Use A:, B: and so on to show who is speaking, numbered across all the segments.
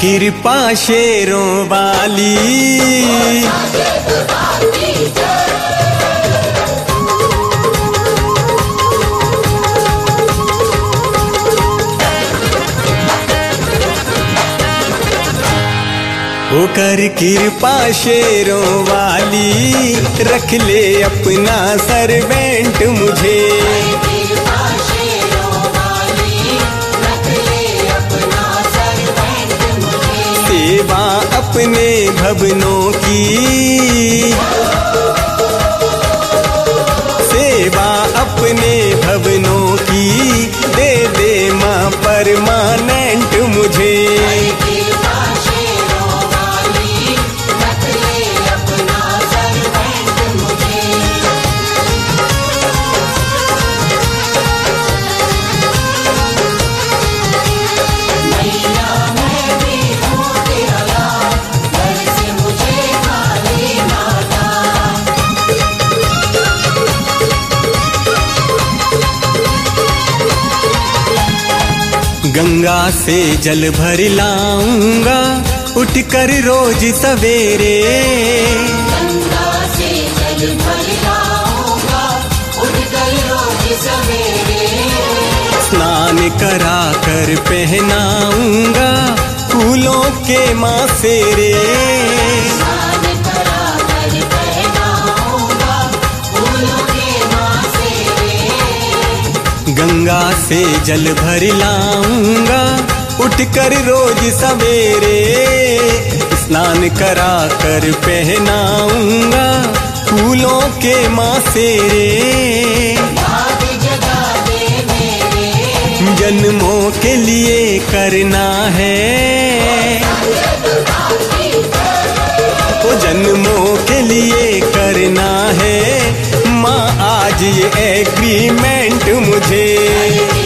A: कृपा शेरों वाली। होकर कृपा शेरों वाली रख ले अपना सरवेंट मुझे।
B: अपने
A: भवनों की। गंगा से जल भर लाऊँगा उठकर रोज सवेरे।
B: गंगा से जल भर लाऊँगा उठकर रोज सवेरे।
A: स्नान करा कर पहनाऊँगा फूलों के माँ फेरे गंगा से जल भर लाऊँगा। उठकर रोज सवेरे स्नान करा कर पहनाऊँगा। फूलों के माँ
B: दे मेरे
A: जन्मों के लिए करना है। वो जन्मों के लिए आज एग्रीमेंट मुझे।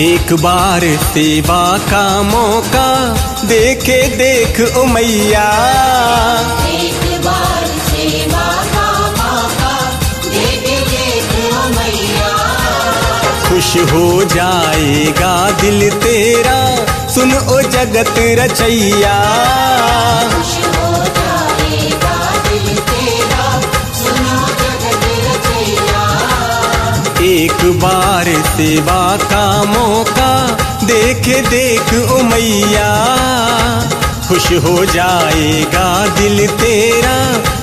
A: एक बार सेवा का मौका देखे देख ओ मैया
B: एक बार सेवा का मौका देख देख ओ मैया
A: खुश हो जाएगा दिल तेरा सुन ओ जगत रचैया। एक बार सेवा का मौका देख देख ओ मैया खुश हो जाएगा दिल तेरा,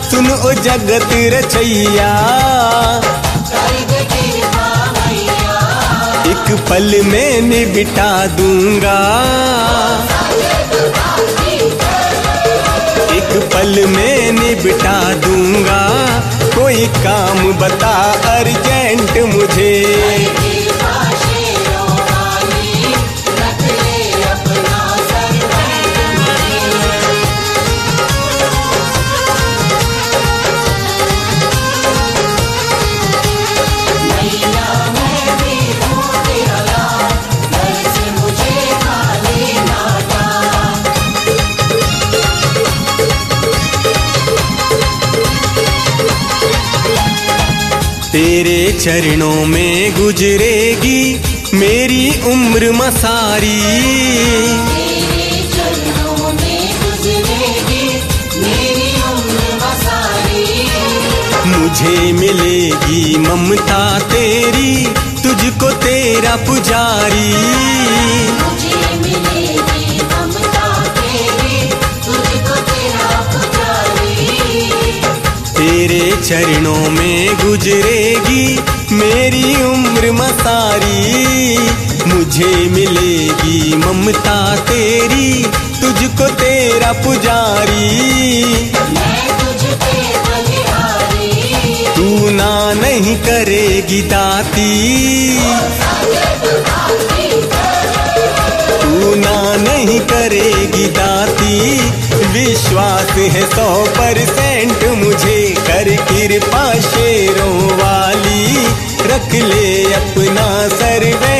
A: सुन ओ जगत रचैया। एक पल में निबिटा दूँगा। एक पल में निबिटा दूँगा। कोई काम बता अर्जेंट मुझे।
B: तेरे
A: चरणों में गुजरेगी मेरी उम्र मसारी।
B: तेरे चरणों में गुजरेगी मेरी उम्र मसारी।
A: मुझे मिलेगी ममता तेरी तुझको तेरा पुजारी। चरणों में गुजरेगी, मेरी उम्र मसारी। मुझे मिलेगी ममता तेरी, तुझको तेरा पुजारी। तू ना नहीं करेगी दाती। तू ना नहीं करेगी दाती। विश्वास है सौ परसेंट मुझे। कृपा शेरों वाली रख ले अपना सर्वे